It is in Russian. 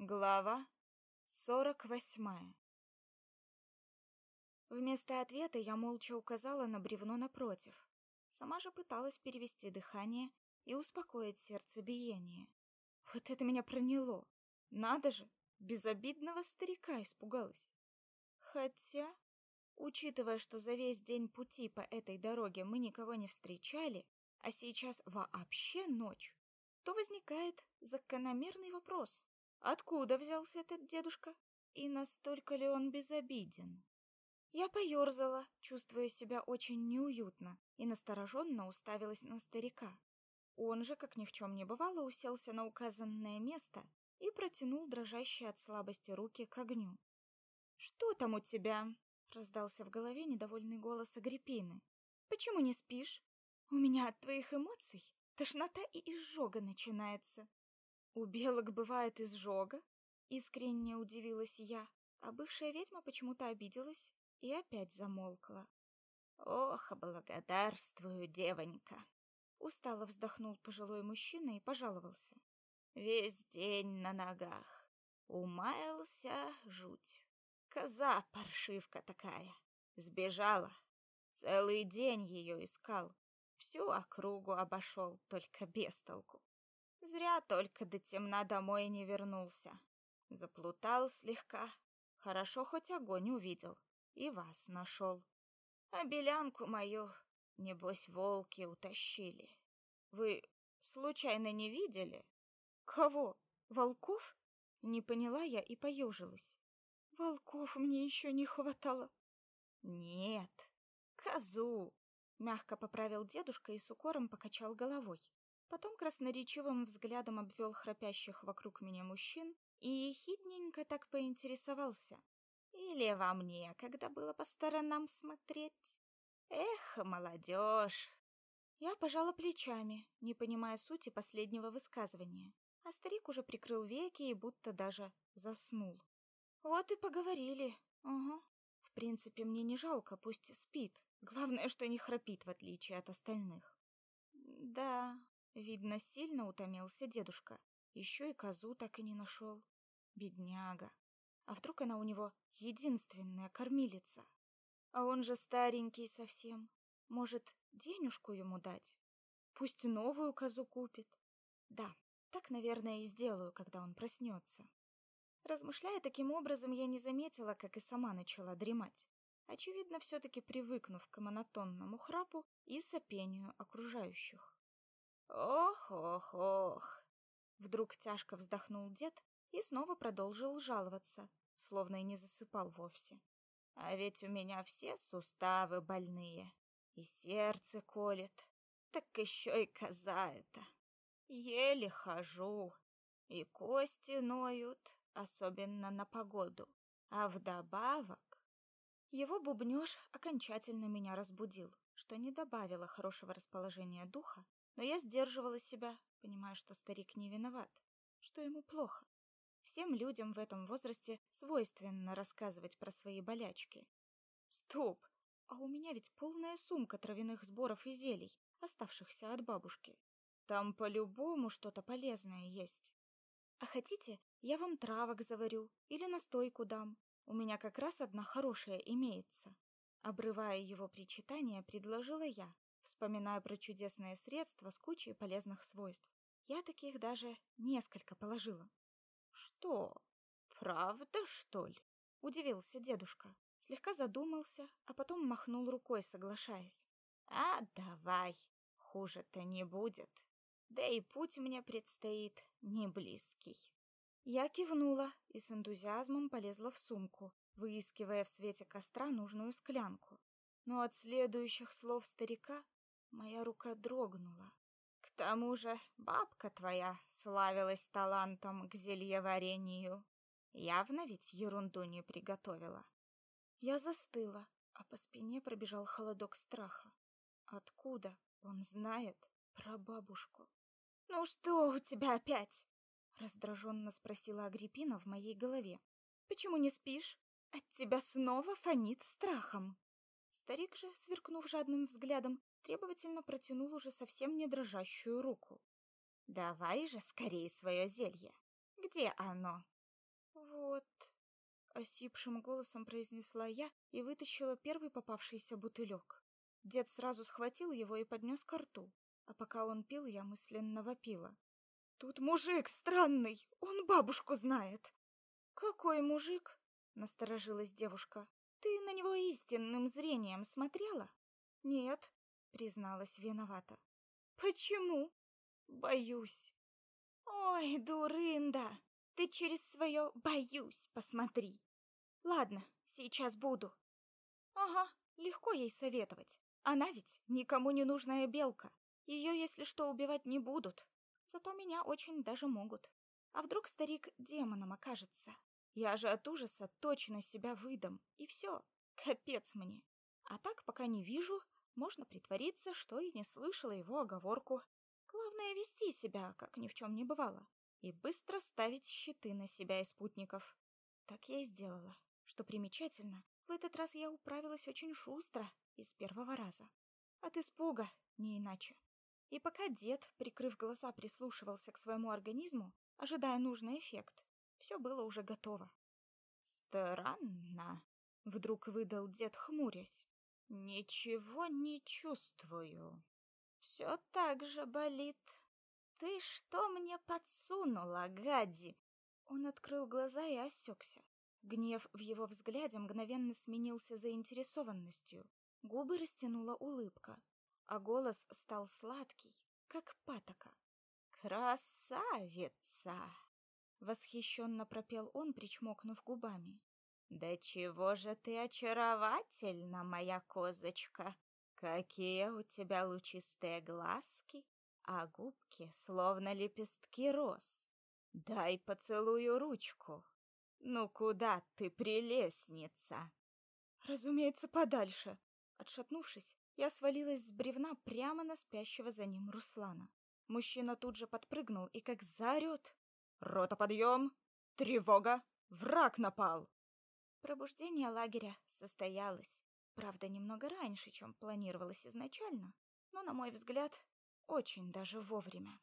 Глава сорок восьмая Вместо ответа я молча указала на бревно напротив. Сама же пыталась перевести дыхание и успокоить сердцебиение. Вот это меня проняло. Надо же, безобидного старика испугалась. Хотя, учитывая, что за весь день пути по этой дороге мы никого не встречали, а сейчас вообще ночь, то возникает закономерный вопрос. Откуда взялся этот дедушка? И настолько ли он безобиден? Я поерзала, чувствуя себя очень неуютно, и настороженно уставилась на старика. Он же, как ни в чем не бывало, уселся на указанное место и протянул дрожащие от слабости руки к огню. «Что там у тебя?» — раздался в голове недовольный голос Агриппины. «Почему не спишь? У меня от твоих эмоций тошнота и изжога начинается». У белок бывает изжога? Искренне удивилась я, а бывшая ведьма почему-то обиделась и опять замолкла. Ох, благодарствую, девонька. Устало вздохнул пожилой мужчина и пожаловался. Весь день на ногах. Умаялся жуть. Коза паршивка такая. Сбежала. Целый день ее искал. Всю округу обошел, только без толку. Зря только до темна домой не вернулся. Заплутал слегка. Хорошо хоть огонь увидел и вас нашел. А белянку мою, небось, волки утащили. Вы случайно не видели? Кого? Волков? Не поняла я и поежилась. Волков мне еще не хватало. Нет, козу, мягко поправил дедушка и с укором покачал головой. Потом красноречивым взглядом обвел храпящих вокруг меня мужчин и ехидненько так поинтересовался. Или вам некогда было по сторонам смотреть? Эх, молодежь! Я пожала плечами, не понимая сути последнего высказывания, а старик уже прикрыл веки и будто даже заснул. Вот и поговорили. Угу. В принципе, мне не жалко, пусть спит. Главное, что не храпит, в отличие от остальных. Да, Видно, сильно утомился дедушка. Еще и козу так и не нашел. Бедняга. А вдруг она у него единственная кормилица? А он же старенький совсем. Может, денежку ему дать? Пусть новую козу купит. Да, так, наверное, и сделаю, когда он проснется. Размышляя таким образом, я не заметила, как и сама начала дремать. Очевидно, все-таки привыкнув к монотонному храпу и сопению окружающих. Ох, ох, ох. Вдруг тяжко вздохнул дед и снова продолжил жаловаться, словно и не засыпал вовсе. А ведь у меня все суставы больные, и сердце колет. Так еще и коза эта. Еле хожу, и кости ноют, особенно на погоду. А вдобавок... Его бубнёж окончательно меня разбудил, что не добавило хорошего расположения духа но я сдерживала себя, понимая, что старик не виноват, что ему плохо. Всем людям в этом возрасте свойственно рассказывать про свои болячки. Стоп! А у меня ведь полная сумка травяных сборов и зелий, оставшихся от бабушки. Там по-любому что-то полезное есть. А хотите, я вам травок заварю или настойку дам? У меня как раз одна хорошая имеется. Обрывая его причитание, предложила я, вспоминая про чудесное средство с кучей полезных свойств. Я таких даже несколько положила. Что? Правда, что ли? удивился дедушка. Слегка задумался, а потом махнул рукой, соглашаясь. А давай, хуже-то не будет. Да и путь мне предстоит не близкий. Я кивнула и с энтузиазмом полезла в сумку, выискивая в свете костра нужную склянку. Но от следующих слов старика Моя рука дрогнула. К тому же бабка твоя славилась талантом к зельеварению. Явно ведь ерунду не приготовила. Я застыла, а по спине пробежал холодок страха. Откуда он знает про бабушку? «Ну что у тебя опять?» раздраженно спросила Агриппина в моей голове. «Почему не спишь? От тебя снова фонит страхом». Старик же, сверкнув жадным взглядом, требовательно протянул уже совсем не дрожащую руку. «Давай же скорее свое зелье. Где оно? Вот, осипшим голосом произнесла я и вытащила первый попавшийся бутылек. Дед сразу схватил его и поднес к рту, а пока он пил, я мысленно вопила: "Тут мужик странный, он бабушку знает". "Какой мужик?" насторожилась девушка. "Ты на него истинным зрением смотрела?" "Нет", призналась виновата. "Почему?" "Боюсь". "Ой, дурында, ты через свое «боюсь» посмотри. Ладно, сейчас буду. Ага, легко ей советовать. Она ведь никому не нужная белка. Ее, если что, убивать не будут. Зато меня очень даже могут. А вдруг старик демоном окажется? Я же от ужаса точно себя выдам, и все, капец мне. А так, пока не вижу, можно притвориться, что и не слышала его оговорку. Главное вести себя, как ни в чем не бывало, и быстро ставить щиты на себя и спутников. Так я и сделала. Что примечательно, в этот раз я управилась очень шустро и с первого раза. От испуга, не иначе. И пока дед, прикрыв глаза, прислушивался к своему организму, ожидая нужный эффект, все было уже готово. Странно, вдруг выдал дед, хмурясь. Ничего не чувствую. Все так же болит. Ты что мне подсунула, гади? Он открыл глаза и осекся. Гнев в его взгляде мгновенно сменился заинтересованностью. Губы растянула улыбка, а голос стал сладкий, как патока. «Красавица!» — восхищенно пропел он, причмокнув губами. «Да чего же ты очаровательна, моя козочка! Какие у тебя лучистые глазки, а губки словно лепестки роз! Дай поцелую ручку!» Ну куда ты, прелестница? Разумеется, подальше. Отшатнувшись, я свалилась с бревна прямо на спящего за ним Руслана. Мужчина тут же подпрыгнул и как заорет. «Рота, подъем! Тревога! Враг напал!» Пробуждение лагеря состоялось. Правда, немного раньше, чем планировалось изначально, но, на мой взгляд, очень даже вовремя.